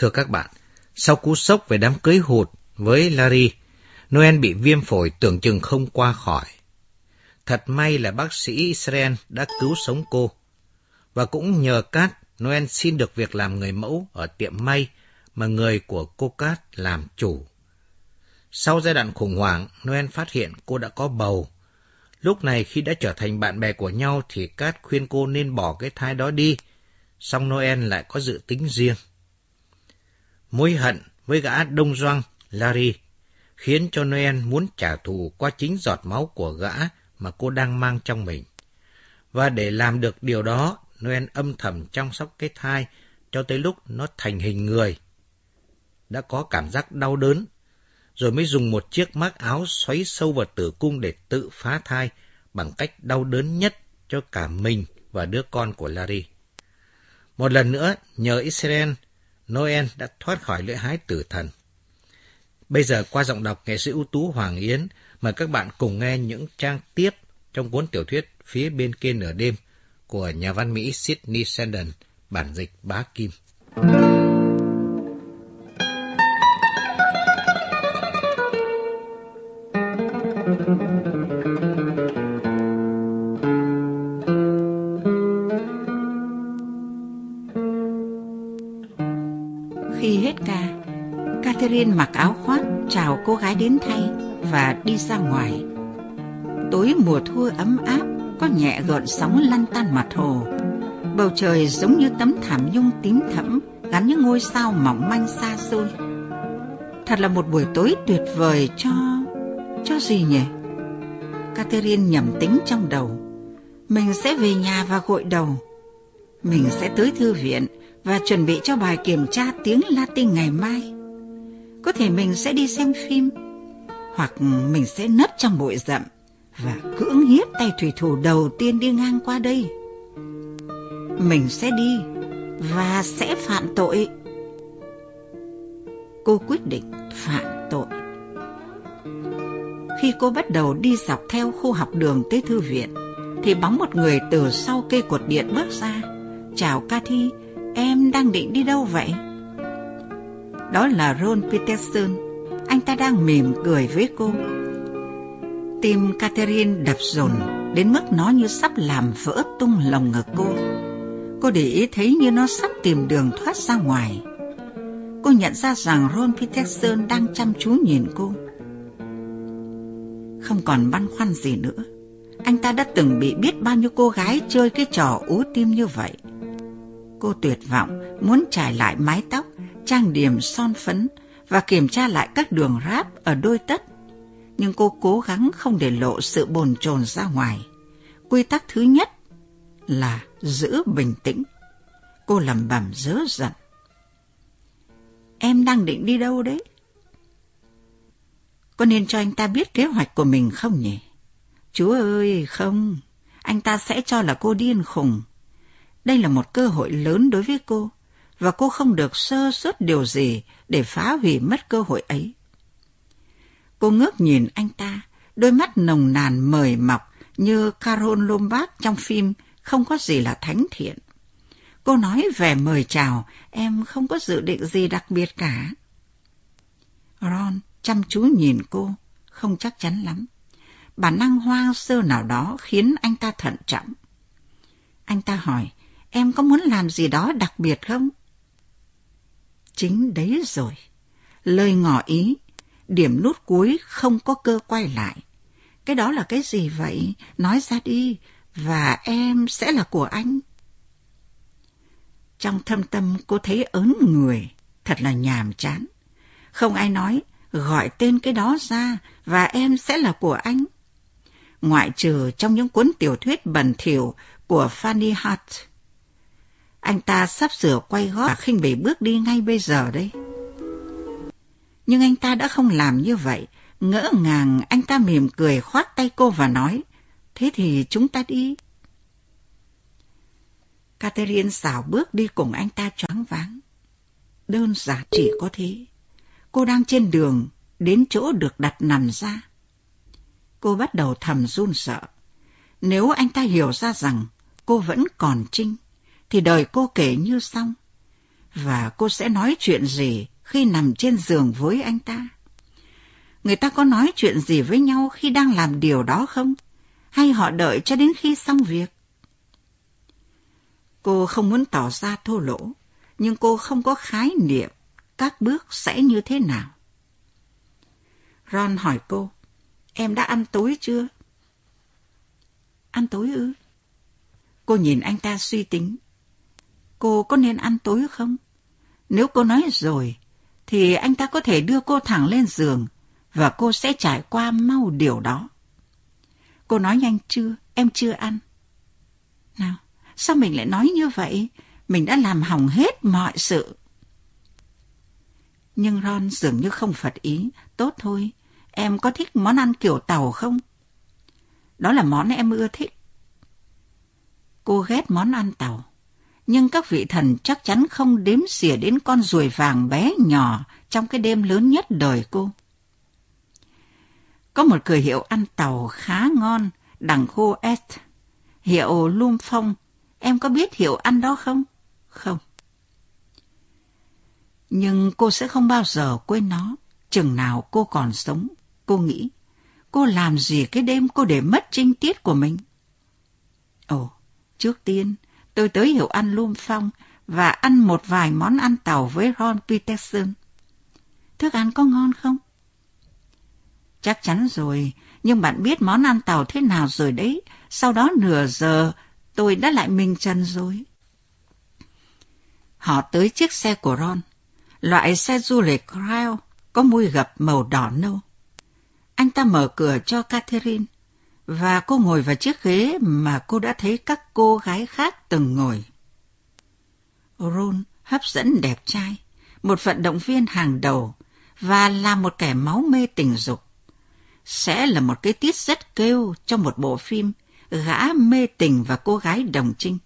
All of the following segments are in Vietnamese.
Thưa các bạn, sau cú sốc về đám cưới hụt với Larry, Noel bị viêm phổi tưởng chừng không qua khỏi. Thật may là bác sĩ Israel đã cứu sống cô. Và cũng nhờ Cát, Noel xin được việc làm người mẫu ở tiệm may mà người của cô Cát làm chủ. Sau giai đoạn khủng hoảng, Noel phát hiện cô đã có bầu. Lúc này khi đã trở thành bạn bè của nhau thì Cát khuyên cô nên bỏ cái thai đó đi. Song Noel lại có dự tính riêng. Mối hận với gã đông doang Larry khiến cho Noel muốn trả thù qua chính giọt máu của gã mà cô đang mang trong mình. Và để làm được điều đó, Noel âm thầm chăm sóc cái thai cho tới lúc nó thành hình người. Đã có cảm giác đau đớn, rồi mới dùng một chiếc mác áo xoáy sâu vào tử cung để tự phá thai bằng cách đau đớn nhất cho cả mình và đứa con của Larry. Một lần nữa, nhờ Israel, Noel đã thoát khỏi lưỡi hái tử thần. Bây giờ qua giọng đọc nghệ sĩ ưu tú Hoàng Yến, mời các bạn cùng nghe những trang tiếp trong cuốn tiểu thuyết Phía bên kia nửa đêm của nhà văn Mỹ Sydney Sheldon, bản dịch bá Kim. Khi mặc áo khoác chào cô gái đến thay và đi ra ngoài. Tối mùa thu ấm áp, có nhẹ gợn sóng lăn tan mặt hồ. Bầu trời giống như tấm thảm nhung tím thẫm gắn những ngôi sao mỏng manh xa xôi. Thật là một buổi tối tuyệt vời cho... cho gì nhỉ? Catherine nhẩm tính trong đầu. Mình sẽ về nhà và gội đầu. Mình sẽ tới thư viện và chuẩn bị cho bài kiểm tra tiếng Latin ngày mai. Có thể mình sẽ đi xem phim, hoặc mình sẽ nấp trong bụi rậm và cưỡng hiếp tay thủy thủ đầu tiên đi ngang qua đây. Mình sẽ đi và sẽ phạm tội. Cô quyết định phạm tội. Khi cô bắt đầu đi dọc theo khu học đường tới thư viện, thì bóng một người từ sau cây cột điện bước ra. Chào Cathy, em đang định đi đâu vậy? Đó là Ron Peterson. Anh ta đang mỉm cười với cô. Tim Catherine đập dồn, đến mức nó như sắp làm vỡ tung lồng ngực cô. Cô để ý thấy như nó sắp tìm đường thoát ra ngoài. Cô nhận ra rằng Ron Peterson đang chăm chú nhìn cô. Không còn băn khoăn gì nữa. Anh ta đã từng bị biết bao nhiêu cô gái chơi cái trò ú tim như vậy. Cô tuyệt vọng muốn trải lại mái tóc, trang điểm son phấn và kiểm tra lại các đường ráp ở đôi tất. Nhưng cô cố gắng không để lộ sự bồn chồn ra ngoài. Quy tắc thứ nhất là giữ bình tĩnh. Cô lẩm bẩm dớ giận. Em đang định đi đâu đấy? Có nên cho anh ta biết kế hoạch của mình không nhỉ? Chúa ơi, không. Anh ta sẽ cho là cô điên khùng. Đây là một cơ hội lớn đối với cô, và cô không được sơ suất điều gì để phá hủy mất cơ hội ấy. Cô ngước nhìn anh ta, đôi mắt nồng nàn mời mọc như Carol Lombard trong phim Không có gì là thánh thiện. Cô nói về mời chào, em không có dự định gì đặc biệt cả. Ron chăm chú nhìn cô, không chắc chắn lắm. Bản năng hoang sơ nào đó khiến anh ta thận trọng. Anh ta hỏi, em có muốn làm gì đó đặc biệt không? Chính đấy rồi. Lời ngỏ ý, điểm nút cuối không có cơ quay lại. Cái đó là cái gì vậy? Nói ra đi, và em sẽ là của anh. Trong thâm tâm cô thấy ớn người, thật là nhàm chán. Không ai nói, gọi tên cái đó ra và em sẽ là của anh. Ngoại trừ trong những cuốn tiểu thuyết bẩn thỉu của Fanny Hart. Anh ta sắp sửa quay gót và khinh bỉ bước đi ngay bây giờ đấy. Nhưng anh ta đã không làm như vậy. Ngỡ ngàng anh ta mỉm cười khoát tay cô và nói, thế thì chúng ta đi. Catherine xảo bước đi cùng anh ta choáng váng. Đơn giản chỉ có thế. Cô đang trên đường, đến chỗ được đặt nằm ra. Cô bắt đầu thầm run sợ. Nếu anh ta hiểu ra rằng cô vẫn còn trinh, thì đời cô kể như xong. Và cô sẽ nói chuyện gì khi nằm trên giường với anh ta? Người ta có nói chuyện gì với nhau khi đang làm điều đó không? Hay họ đợi cho đến khi xong việc? Cô không muốn tỏ ra thô lỗ, nhưng cô không có khái niệm các bước sẽ như thế nào. Ron hỏi cô, em đã ăn tối chưa? Ăn tối ư? Cô nhìn anh ta suy tính. Cô có nên ăn tối không? Nếu cô nói rồi, thì anh ta có thể đưa cô thẳng lên giường và cô sẽ trải qua mau điều đó. Cô nói nhanh chưa? Em chưa ăn. Nào, sao mình lại nói như vậy? Mình đã làm hỏng hết mọi sự. Nhưng Ron dường như không phật ý. Tốt thôi, em có thích món ăn kiểu tàu không? Đó là món em ưa thích. Cô ghét món ăn tàu. Nhưng các vị thần chắc chắn không đếm xỉa đến con ruồi vàng bé nhỏ trong cái đêm lớn nhất đời cô. Có một cửa hiệu ăn tàu khá ngon, đằng khu S. Hiệu Lum Phong. Em có biết hiệu ăn đó không? Không. Nhưng cô sẽ không bao giờ quên nó. Chừng nào cô còn sống, cô nghĩ. Cô làm gì cái đêm cô để mất trinh tiết của mình? Ồ, trước tiên, tôi tới hiệu ăn Lum Phong và ăn một vài món ăn tàu với Ron Peterson. Thức ăn có ngon không? Chắc chắn rồi, nhưng bạn biết món ăn tàu thế nào rồi đấy. Sau đó nửa giờ, tôi đã lại mình trần rồi. Họ tới chiếc xe của Ron, loại xe du lịch Crow có mùi gập màu đỏ nâu. Anh ta mở cửa cho Catherine, và cô ngồi vào chiếc ghế mà cô đã thấy các cô gái khác từng ngồi. Ron hấp dẫn đẹp trai, một vận động viên hàng đầu và là một kẻ máu mê tình dục sẽ là một cái tiết rất kêu trong một bộ phim Gã mê tình và cô gái đồng trinh.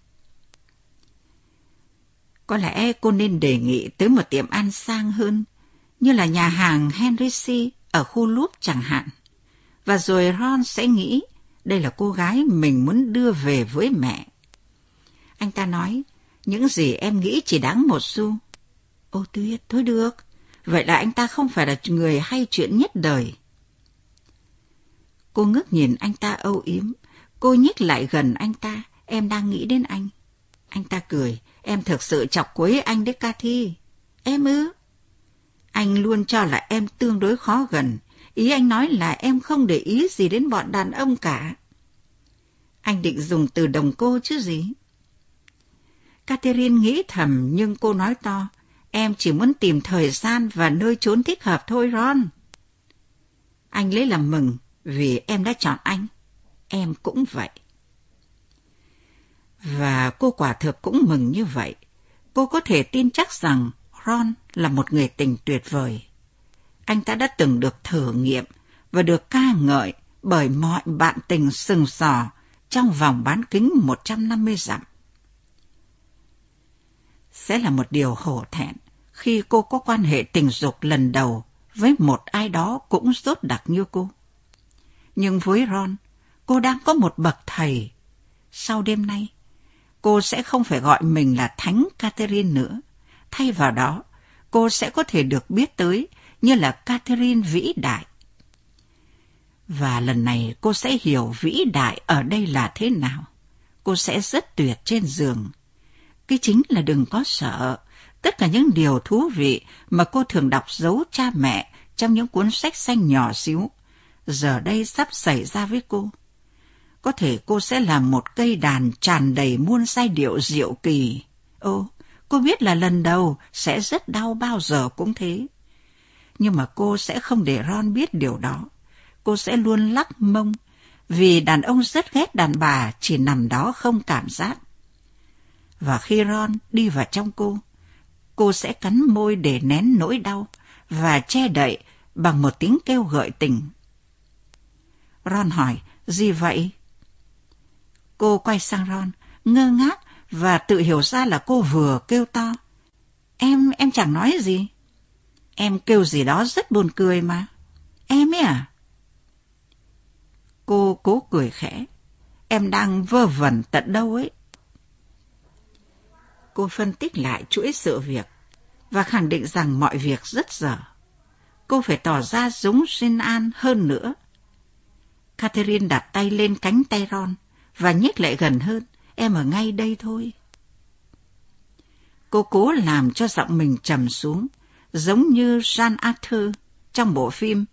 Có lẽ cô nên đề nghị tới một tiệm ăn sang hơn, như là nhà hàng Henry C. ở khu Loop chẳng hạn. Và rồi Ron sẽ nghĩ đây là cô gái mình muốn đưa về với mẹ. Anh ta nói, những gì em nghĩ chỉ đáng một xu. Ô tuyết, thôi được. Vậy là anh ta không phải là người hay chuyện nhất đời. Cô ngước nhìn anh ta âu yếm. Cô nhích lại gần anh ta. Em đang nghĩ đến anh. Anh ta cười. Em thực sự chọc quấy anh đấy Cathy. Em ư? Anh luôn cho là em tương đối khó gần. Ý anh nói là em không để ý gì đến bọn đàn ông cả. Anh định dùng từ đồng cô chứ gì? Catherine nghĩ thầm, nhưng cô nói to. Em chỉ muốn tìm thời gian và nơi trốn thích hợp thôi, Ron. Anh lấy làm mừng vì em đã chọn anh. Em cũng vậy. Và cô quả thực cũng mừng như vậy. Cô có thể tin chắc rằng Ron là một người tình tuyệt vời. Anh ta đã từng được thử nghiệm và được ca ngợi bởi mọi bạn tình sừng sò trong vòng bán kính 150 dặm. Sẽ là một điều hổ thẹn khi cô có quan hệ tình dục lần đầu với một ai đó cũng rốt đặc như cô. Nhưng với Ron, cô đang có một bậc thầy. Sau đêm nay, cô sẽ không phải gọi mình là Thánh Catherine nữa. Thay vào đó, cô sẽ có thể được biết tới như là Catherine vĩ đại. Và lần này cô sẽ hiểu vĩ đại ở đây là thế nào. Cô sẽ rất tuyệt trên giường. Cái chính là đừng có sợ. Tất cả những điều thú vị mà cô thường đọc giấu cha mẹ trong những cuốn sách xanh nhỏ xíu giờ đây sắp xảy ra với cô. Có thể cô sẽ là một cây đàn tràn đầy muôn giai điệu diệu kỳ. Ô, cô biết là lần đầu sẽ rất đau bao giờ cũng thế. Nhưng mà cô sẽ không để Ron biết điều đó. Cô sẽ luôn lắc mông, vì đàn ông rất ghét đàn bà chỉ nằm đó không cảm giác. Và khi Ron đi vào trong cô, cô sẽ cắn môi để nén nỗi đau và che đậy bằng một tiếng kêu gợi tình. Ron hỏi, gì vậy? Cô quay sang Ron, ngơ ngác và tự hiểu ra là cô vừa kêu to. Em, em chẳng nói gì. Em kêu gì đó rất buồn cười mà. Em ấy à? Cô cố cười khẽ. Em đang vơ vẩn tận đâu ấy. Cô phân tích lại chuỗi sự việc và khẳng định rằng mọi việc rất dở. Cô phải tỏ ra giống Jin An hơn nữa. Catherine đặt tay lên cánh tay Ron và nhích lại gần hơn. Em ở ngay đây thôi. Cô cố làm cho giọng mình trầm xuống, giống như Jean Arthur trong bộ phim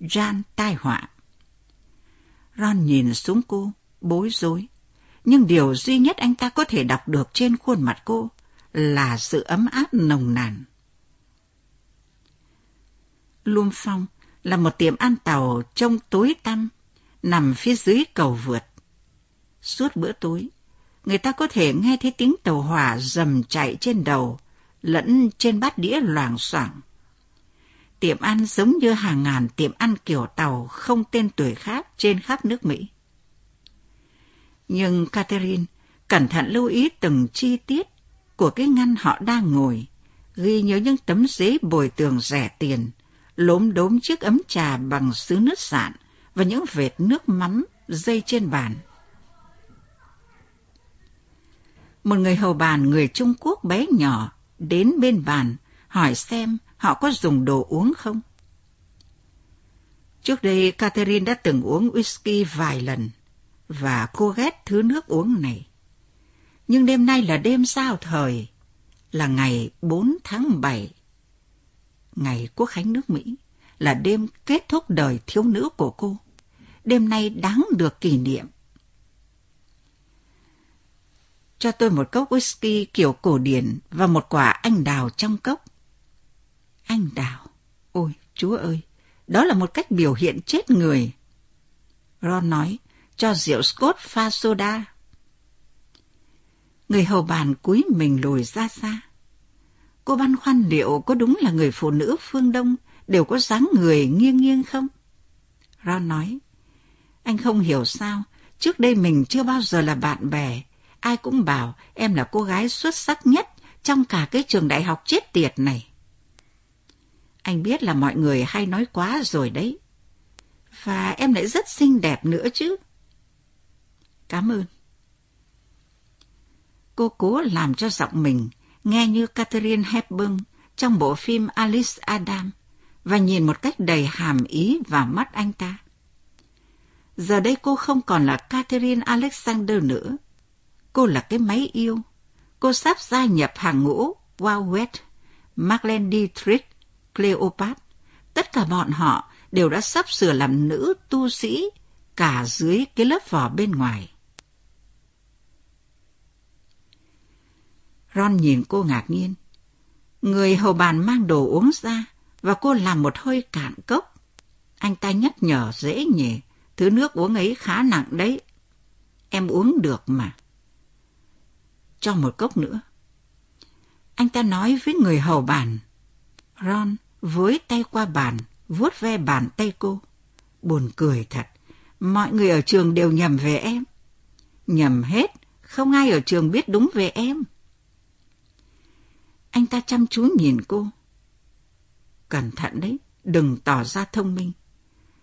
Jean tai họa. Ron nhìn xuống cô, bối rối. Nhưng điều duy nhất anh ta có thể đọc được trên khuôn mặt cô là sự ấm áp nồng nàn. Luông Phong là một tiệm ăn tàu trông tối tăm, nằm phía dưới cầu vượt. Suốt bữa tối, người ta có thể nghe thấy tiếng tàu hỏa rầm chạy trên đầu, lẫn trên bát đĩa loảng xoảng. Tiệm ăn giống như hàng ngàn tiệm ăn kiểu tàu không tên tuổi khác trên khắp nước Mỹ. Nhưng Catherine cẩn thận lưu ý từng chi tiết của cái ngăn họ đang ngồi, ghi nhớ những tấm giấy bồi tường rẻ tiền, lốm đốm chiếc ấm trà bằng sứ nước sạn và những vệt nước mắm dây trên bàn. Một người hầu bàn người Trung Quốc bé nhỏ đến bên bàn hỏi xem họ có dùng đồ uống không. Trước đây Catherine đã từng uống whisky vài lần và cô ghét thứ nước uống này. Nhưng đêm nay là đêm giao thời, là ngày 4 tháng 7, ngày quốc khánh nước Mỹ, là đêm kết thúc đời thiếu nữ của cô. Đêm nay đáng được kỷ niệm. Cho tôi một cốc whisky kiểu cổ điển và một quả anh đào trong cốc. Anh đào. Ôi, chúa ơi, đó là một cách biểu hiện chết người. Ron nói, cho rượu Scott pha soda. Người hầu bàn cúi mình lùi ra xa. Cô băn khoăn liệu có đúng là người phụ nữ phương Đông đều có dáng người nghiêng nghiêng không? Ron nói, anh không hiểu sao, trước đây mình chưa bao giờ là bạn bè. Ai cũng bảo em là cô gái xuất sắc nhất trong cả cái trường đại học chết tiệt này. Anh biết là mọi người hay nói quá rồi đấy. Và em lại rất xinh đẹp nữa chứ. Cảm ơn. Cô cố làm cho giọng mình nghe như Catherine Hepburn trong bộ phim Alice Adam và nhìn một cách đầy hàm ý vào mắt anh ta. Giờ đây cô không còn là Catherine Alexander nữa. Cô là cái máy yêu. Cô sắp gia nhập hàng ngũ Wawet, Marlene Dietrich, Cleopat, tất cả bọn họ đều đã sắp sửa làm nữ tu sĩ cả dưới cái lớp vỏ bên ngoài. Ron nhìn cô ngạc nhiên. Người hầu bàn mang đồ uống ra và cô làm một hơi cạn cốc. Anh ta nhắc nhở dễ nhỉ, thứ nước uống ấy khá nặng đấy. Em uống được mà. Cho một cốc nữa. Anh ta nói với người hầu bàn. Ron với tay qua bàn, vuốt ve bàn tay cô. Buồn cười thật, mọi người ở trường đều nhầm về em. Nhầm hết, không ai ở trường biết đúng về em. Anh ta chăm chú nhìn cô. Cẩn thận đấy, đừng tỏ ra thông minh.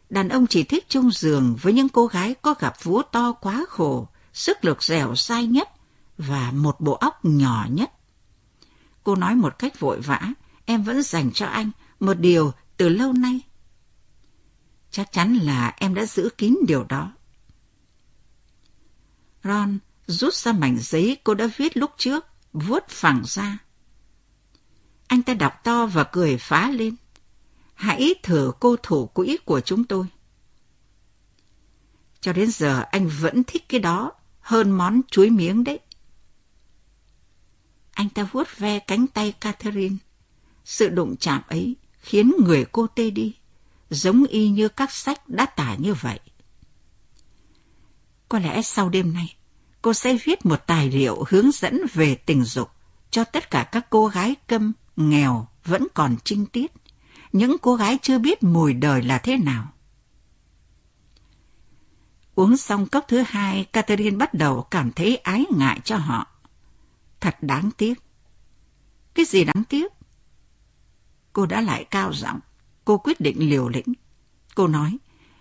Đàn ông chỉ thích chung giường với những cô gái có gặp vú to quá khổ, sức lực dẻo sai nhất và một bộ óc nhỏ nhất. Cô nói một cách vội vã, em vẫn dành cho anh một điều từ lâu nay. Chắc chắn là em đã giữ kín điều đó. Ron rút ra mảnh giấy cô đã viết lúc trước, vuốt phẳng ra. Anh ta đọc to và cười phá lên. Hãy thử cô thủ quỹ của chúng tôi. Cho đến giờ anh vẫn thích cái đó hơn món chuối miếng đấy. Anh ta vuốt ve cánh tay Catherine. Sự đụng chạm ấy khiến người cô tê đi, giống y như các sách đã tả như vậy. Có lẽ sau đêm nay, cô sẽ viết một tài liệu hướng dẫn về tình dục cho tất cả các cô gái câm, nghèo vẫn còn trinh tiết, những cô gái chưa biết mùi đời là thế nào. Uống xong cốc thứ hai, Catherine bắt đầu cảm thấy ái ngại cho họ. Thật đáng tiếc. Cái gì đáng tiếc? Cô đã lại cao giọng. Cô quyết định liều lĩnh. Cô nói,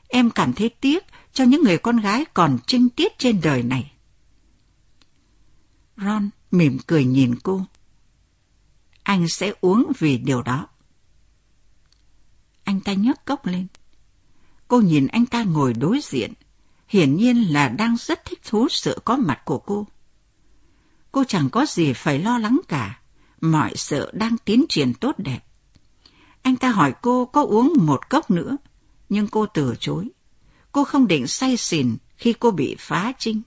em cảm thấy tiếc cho những người con gái còn trinh tiết trên đời này. Ron mỉm cười nhìn cô. anh sẽ uống vì điều đó. Anh ta nhấc cốc lên. Cô nhìn anh ta ngồi đối diện, hiển nhiên là đang rất thích thú sự có mặt của cô. Cô chẳng có gì phải lo lắng cả, mọi sự đang tiến triển tốt đẹp. Anh ta hỏi cô có uống một cốc nữa, nhưng cô từ chối. Cô không định say xỉn khi cô bị phá trinh.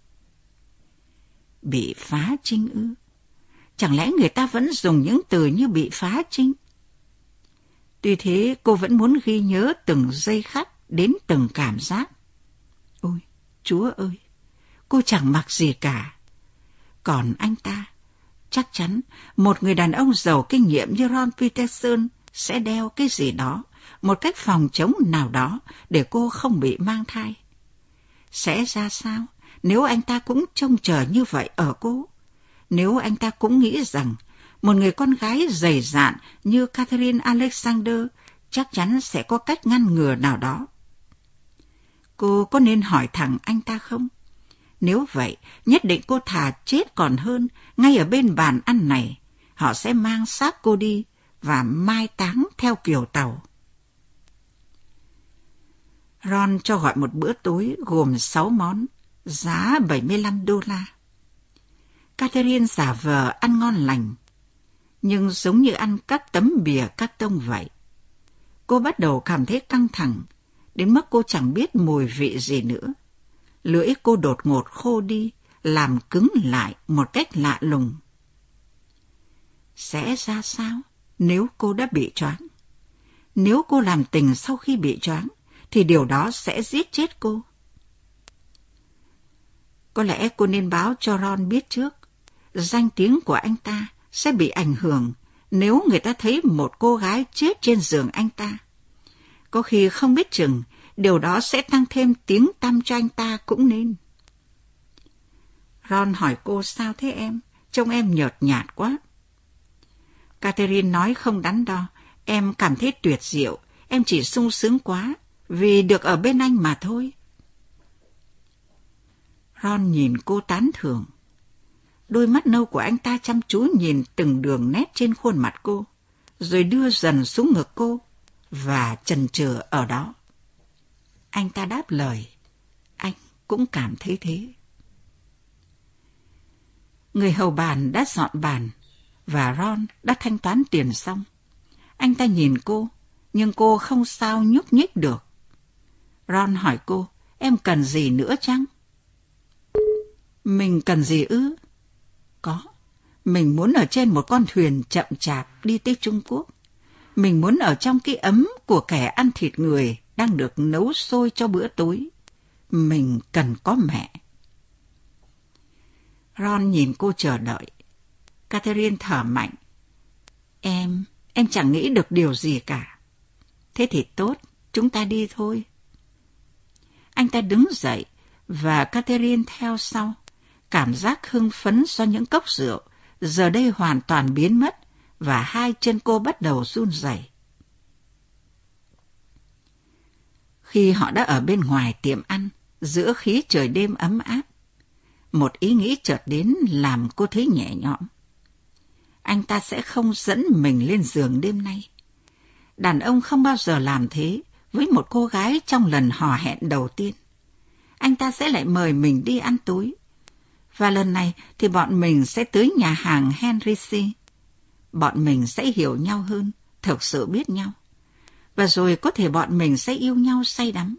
Bị phá trinh ư? Chẳng lẽ người ta vẫn dùng những từ như bị phá trinh? Tuy thế cô vẫn muốn ghi nhớ từng giây khắc đến từng cảm giác. Ôi, Chúa ơi, cô chẳng mặc gì cả. Còn anh ta, chắc chắn một người đàn ông giàu kinh nghiệm như Ron Peterson sẽ đeo cái gì đó, một cách phòng chống nào đó để cô không bị mang thai. Sẽ ra sao nếu anh ta cũng trông chờ như vậy ở cô? Nếu anh ta cũng nghĩ rằng một người con gái dày dạn như Catherine Alexander chắc chắn sẽ có cách ngăn ngừa nào đó. Cô có nên hỏi thẳng anh ta không? Nếu vậy, nhất định cô thà chết còn hơn, ngay ở bên bàn ăn này, họ sẽ mang xác cô đi và mai táng theo kiểu tàu. Ron cho gọi một bữa tối gồm 6 món, giá 75 đô la. Catherine giả vờ ăn ngon lành, nhưng giống như ăn các tấm bìa các tông vậy. Cô bắt đầu cảm thấy căng thẳng, đến mức cô chẳng biết mùi vị gì nữa. Lưỡi cô đột ngột khô đi, làm cứng lại một cách lạ lùng. Sẽ ra sao nếu cô đã bị choáng? Nếu cô làm tình sau khi bị choáng, thì điều đó sẽ giết chết cô. Có lẽ cô nên báo cho Ron biết trước. Danh tiếng của anh ta sẽ bị ảnh hưởng nếu người ta thấy một cô gái chết trên giường anh ta. Có khi không biết chừng, điều đó sẽ tăng thêm tiếng tăm cho anh ta cũng nên. Ron hỏi cô sao thế em? Trông em nhợt nhạt quá. Catherine nói không đắn đo. Em cảm thấy tuyệt diệu. Em chỉ sung sướng quá vì được ở bên anh mà thôi. Ron nhìn cô tán thưởng. Đôi mắt nâu của anh ta chăm chú nhìn từng đường nét trên khuôn mặt cô, rồi đưa dần xuống ngực cô và chần chừ ở đó. Anh ta đáp lời, anh cũng cảm thấy thế. Người hầu bàn đã dọn bàn và Ron đã thanh toán tiền xong. Anh ta nhìn cô, nhưng cô không sao nhúc nhích được. Ron hỏi cô, em cần gì nữa chăng? Mình cần gì ư? Có, mình muốn ở trên một con thuyền chậm chạp đi tới Trung Quốc. Mình muốn ở trong cái ấm của kẻ ăn thịt người đang được nấu sôi cho bữa tối. Mình cần có mẹ. Ron nhìn cô chờ đợi. Catherine thở mạnh. Em, em chẳng nghĩ được điều gì cả. Thế thì tốt, chúng ta đi thôi. Anh ta đứng dậy và Catherine theo sau. Cảm giác hưng phấn do những cốc rượu giờ đây hoàn toàn biến mất và hai chân cô bắt đầu run rẩy. Khi họ đã ở bên ngoài tiệm ăn, giữa khí trời đêm ấm áp, một ý nghĩ chợt đến làm cô thấy nhẹ nhõm. Anh ta sẽ không dẫn mình lên giường đêm nay. Đàn ông không bao giờ làm thế với một cô gái trong lần hò hẹn đầu tiên. Anh ta sẽ lại mời mình đi ăn tối. Và lần này thì bọn mình sẽ tới nhà hàng Henry C. Bọn mình sẽ hiểu nhau hơn, thực sự biết nhau. Và rồi có thể bọn mình sẽ yêu nhau say đắm.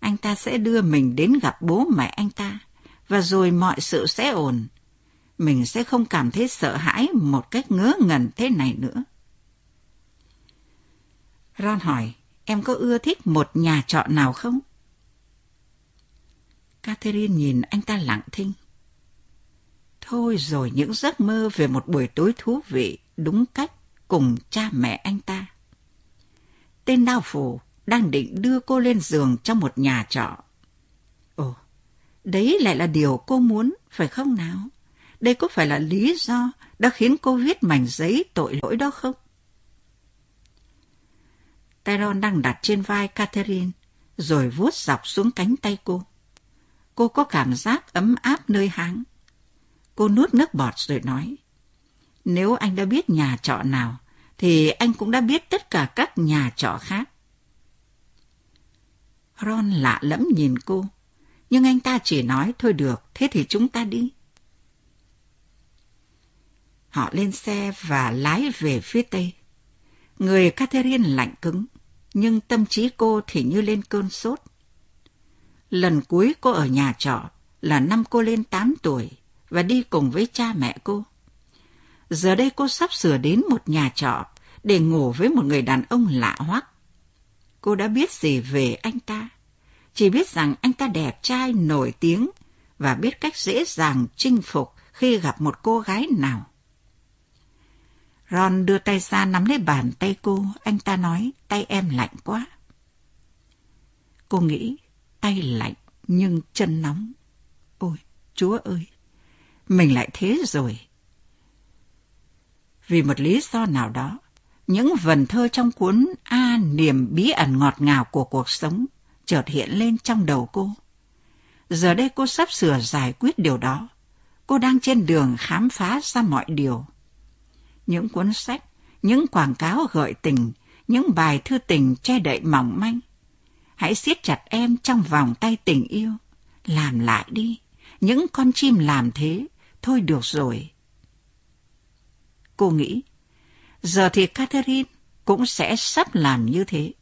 Anh ta sẽ đưa mình đến gặp bố mẹ anh ta, và rồi mọi sự sẽ ổn. Mình sẽ không cảm thấy sợ hãi một cách ngớ ngẩn thế này nữa. Ron hỏi, em có ưa thích một nhà trọ nào không? Catherine nhìn anh ta lặng thinh. Thôi rồi những giấc mơ về một buổi tối thú vị, đúng cách, cùng cha mẹ anh ta. Tên đao phủ đang định đưa cô lên giường trong một nhà trọ. Ồ, đấy lại là điều cô muốn, phải không nào? Đây có phải là lý do đã khiến cô viết mảnh giấy tội lỗi đó không? Tyrone đang đặt trên vai Catherine, rồi vuốt dọc xuống cánh tay cô. Cô có cảm giác ấm áp nơi háng. Cô nuốt nước bọt rồi nói. Nếu anh đã biết nhà trọ nào, thì anh cũng đã biết tất cả các nhà trọ khác. Ron lạ lẫm nhìn cô, nhưng anh ta chỉ nói thôi được, thế thì chúng ta đi. Họ lên xe và lái về phía tây. Người Catherine lạnh cứng, nhưng tâm trí cô thì như lên cơn sốt. Lần cuối cô ở nhà trọ là năm cô lên 8 tuổi và đi cùng với cha mẹ cô. Giờ đây cô sắp sửa đến một nhà trọ để ngủ với một người đàn ông lạ hoắc. Cô đã biết gì về anh ta? Chỉ biết rằng anh ta đẹp trai, nổi tiếng và biết cách dễ dàng chinh phục khi gặp một cô gái nào. Ron đưa tay ra nắm lấy bàn tay cô, anh ta nói tay em lạnh quá. Cô nghĩ tay lạnh nhưng chân nóng. Ôi, Chúa ơi, mình lại thế rồi. Vì một lý do nào đó, những vần thơ trong cuốn A niềm bí ẩn ngọt ngào của cuộc sống chợt hiện lên trong đầu cô. Giờ đây cô sắp sửa giải quyết điều đó. Cô đang trên đường khám phá ra mọi điều. Những cuốn sách, những quảng cáo gợi tình, những bài thư tình che đậy mỏng manh. Hãy siết chặt em trong vòng tay tình yêu. Làm lại đi. Những con chim làm thế. Thôi được rồi. Cô nghĩ, giờ thì Catherine cũng sẽ sắp làm như thế.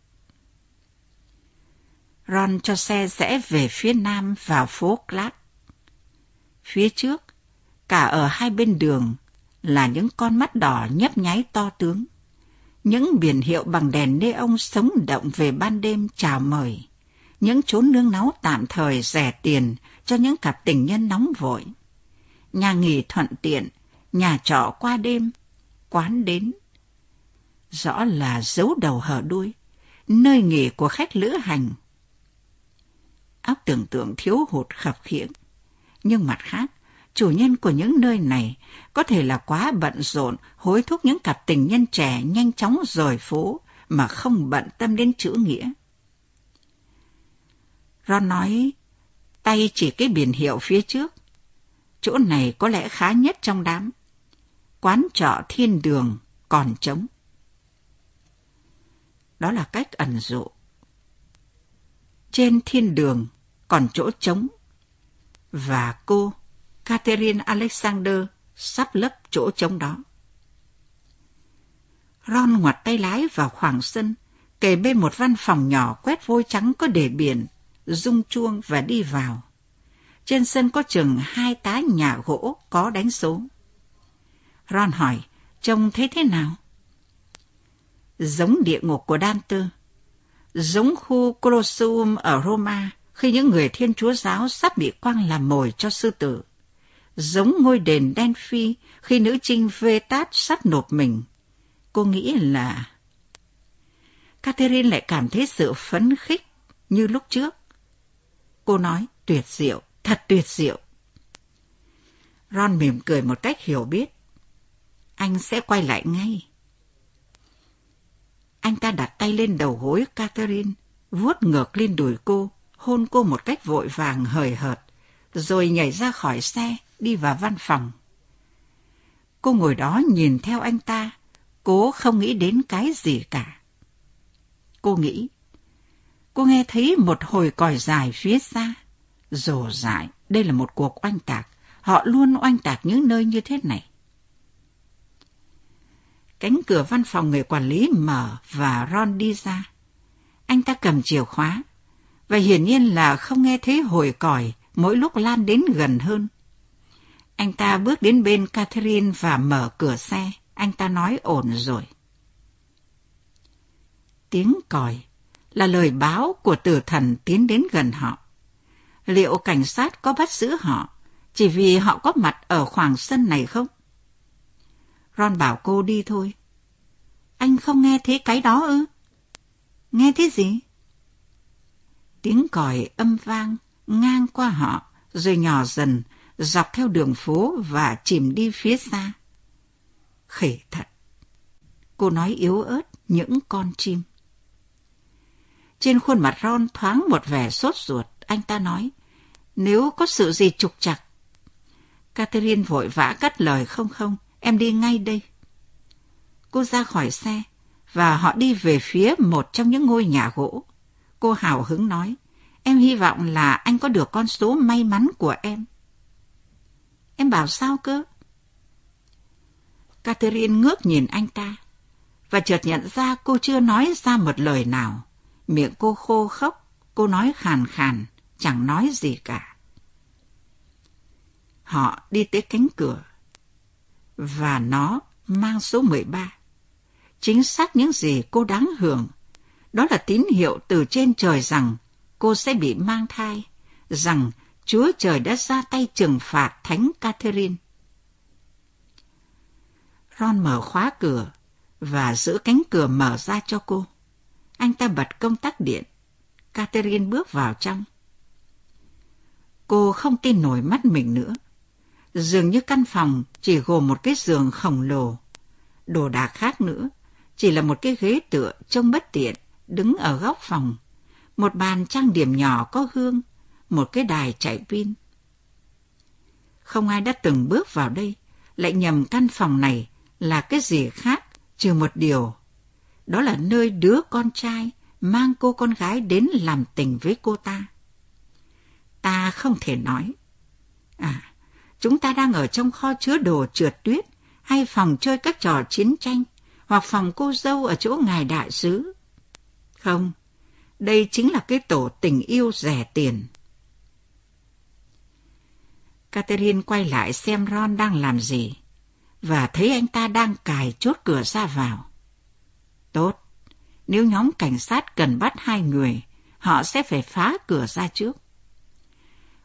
Ron cho xe rẽ về phía nam vào phố Clark. Phía trước, cả ở hai bên đường là những con mắt đỏ nhấp nháy to tướng. Những biển hiệu bằng đèn nê ông sống động về ban đêm chào mời. Những chốn nương náu tạm thời rẻ tiền cho những cặp tình nhân nóng vội. Nhà nghỉ thuận tiện, nhà trọ qua đêm, quán đến. Rõ là dấu đầu hở đuôi, nơi nghỉ của khách lữ hành óc tưởng tượng thiếu hụt khập khiễng. Nhưng mặt khác, chủ nhân của những nơi này có thể là quá bận rộn hối thúc những cặp tình nhân trẻ nhanh chóng rời phố mà không bận tâm đến chữ nghĩa. Ron nói, tay chỉ cái biển hiệu phía trước. Chỗ này có lẽ khá nhất trong đám. Quán trọ thiên đường còn trống. Đó là cách ẩn dụ. Trên thiên đường còn chỗ trống. Và cô, Catherine Alexander, sắp lấp chỗ trống đó. Ron ngoặt tay lái vào khoảng sân, kề bên một văn phòng nhỏ quét vôi trắng có để biển, rung chuông và đi vào. Trên sân có chừng hai tá nhà gỗ có đánh số. Ron hỏi, trông thấy thế nào? Giống địa ngục của Dante, giống khu Colosseum ở Roma, khi những người thiên chúa giáo sắp bị quăng làm mồi cho sư tử. Giống ngôi đền Delphi khi nữ trinh vê tát sắp nộp mình. Cô nghĩ là... Catherine lại cảm thấy sự phấn khích như lúc trước. Cô nói tuyệt diệu, thật tuyệt diệu. Ron mỉm cười một cách hiểu biết. Anh sẽ quay lại ngay. Anh ta đặt tay lên đầu gối Catherine, vuốt ngược lên đùi cô, hôn cô một cách vội vàng hời hợt, rồi nhảy ra khỏi xe, đi vào văn phòng. Cô ngồi đó nhìn theo anh ta, cố không nghĩ đến cái gì cả. Cô nghĩ, cô nghe thấy một hồi còi dài phía xa, rồ dại, đây là một cuộc oanh tạc, họ luôn oanh tạc những nơi như thế này. Cánh cửa văn phòng người quản lý mở và Ron đi ra. Anh ta cầm chìa khóa, và hiển nhiên là không nghe thấy hồi còi mỗi lúc Lan đến gần hơn. Anh ta bước đến bên Catherine và mở cửa xe. Anh ta nói ổn rồi. Tiếng còi là lời báo của tử thần tiến đến gần họ. Liệu cảnh sát có bắt giữ họ chỉ vì họ có mặt ở khoảng sân này không? Ron bảo cô đi thôi. Anh không nghe thấy cái đó ư? Nghe thấy gì? Tiếng còi âm vang ngang qua họ, rồi nhỏ dần, dọc theo đường phố và chìm đi phía xa. Khỉ thật. Cô nói yếu ớt những con chim. Trên khuôn mặt Ron thoáng một vẻ sốt ruột, anh ta nói, nếu có sự gì trục chặt. Catherine vội vã cắt lời không không, em đi ngay đây. Cô ra khỏi xe và họ đi về phía một trong những ngôi nhà gỗ. Cô hào hứng nói, em hy vọng là anh có được con số may mắn của em. Em bảo sao cơ? Catherine ngước nhìn anh ta và chợt nhận ra cô chưa nói ra một lời nào. Miệng cô khô khốc, cô nói khàn khàn, chẳng nói gì cả. Họ đi tới cánh cửa và nó mang số 13. Chính xác những gì cô đáng hưởng, đó là tín hiệu từ trên trời rằng cô sẽ bị mang thai, rằng Chúa Trời đã ra tay trừng phạt Thánh Catherine. Ron mở khóa cửa và giữ cánh cửa mở ra cho cô. Anh ta bật công tắc điện. Catherine bước vào trong. Cô không tin nổi mắt mình nữa. Dường như căn phòng chỉ gồm một cái giường khổng lồ. Đồ đạc khác nữa, chỉ là một cái ghế tựa trông bất tiện, đứng ở góc phòng. Một bàn trang điểm nhỏ có hương, một cái đài chạy pin. Không ai đã từng bước vào đây, lại nhầm căn phòng này là cái gì khác trừ một điều. Đó là nơi đứa con trai mang cô con gái đến làm tình với cô ta. Ta không thể nói. À, chúng ta đang ở trong kho chứa đồ trượt tuyết hay phòng chơi các trò chiến tranh hoặc phòng cô dâu ở chỗ ngài đại sứ. Không, đây chính là cái tổ tình yêu rẻ tiền. Catherine quay lại xem Ron đang làm gì và thấy anh ta đang cài chốt cửa ra vào. Tốt, nếu nhóm cảnh sát cần bắt hai người, họ sẽ phải phá cửa ra trước.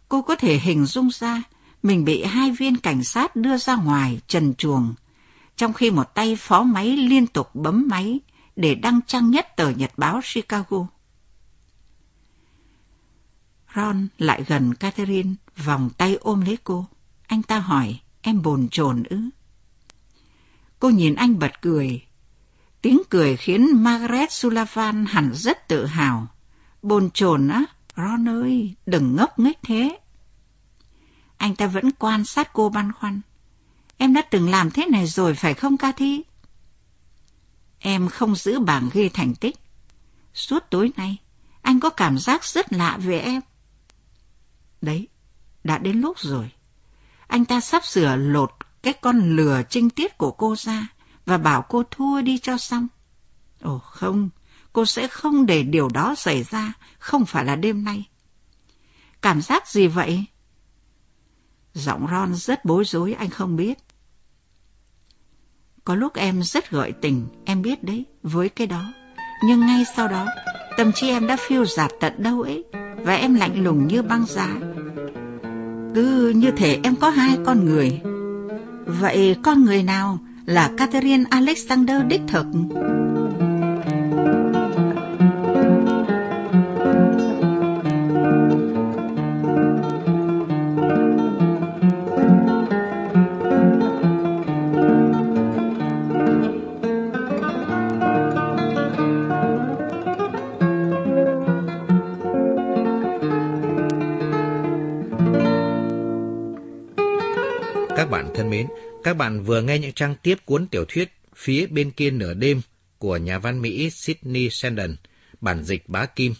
Cô có thể hình dung ra mình bị hai viên cảnh sát đưa ra ngoài trần chuồng, trong khi một tay phó máy liên tục bấm máy để đăng trang nhất tờ nhật báo Chicago. Ron lại gần Catherine, vòng tay ôm lấy cô. Anh ta hỏi, em bồn chồn ư? Cô nhìn anh bật cười. Tiếng cười khiến Margaret Sullivan hẳn rất tự hào. Bồn chồn á, Ron ơi, đừng ngốc nghếch thế. Anh ta vẫn quan sát cô băn khoăn. Em đã từng làm thế này rồi phải không ca thi Em không giữ bảng ghi thành tích. Suốt tối nay, anh có cảm giác rất lạ về em. Đấy, đã đến lúc rồi. Anh ta sắp sửa lột cái con lừa trinh tiết của cô ra và bảo cô thua đi cho xong. Ồ không, cô sẽ không để điều đó xảy ra, không phải là đêm nay. Cảm giác gì vậy? Giọng Ron rất bối rối, anh không biết. Có lúc em rất gợi tình, em biết đấy, với cái đó. Nhưng ngay sau đó, tâm trí em đã phiêu dạt tận đâu ấy, và em lạnh lùng như băng giá. Cứ như thể em có hai con người, Vậy con người nào là Catherine Alexander đích thực? Mến, các bạn vừa nghe những trang tiếp cuốn tiểu thuyết Phía bên kia nửa đêm của nhà văn Mỹ Sydney Sheldon, bản dịch bá Kim.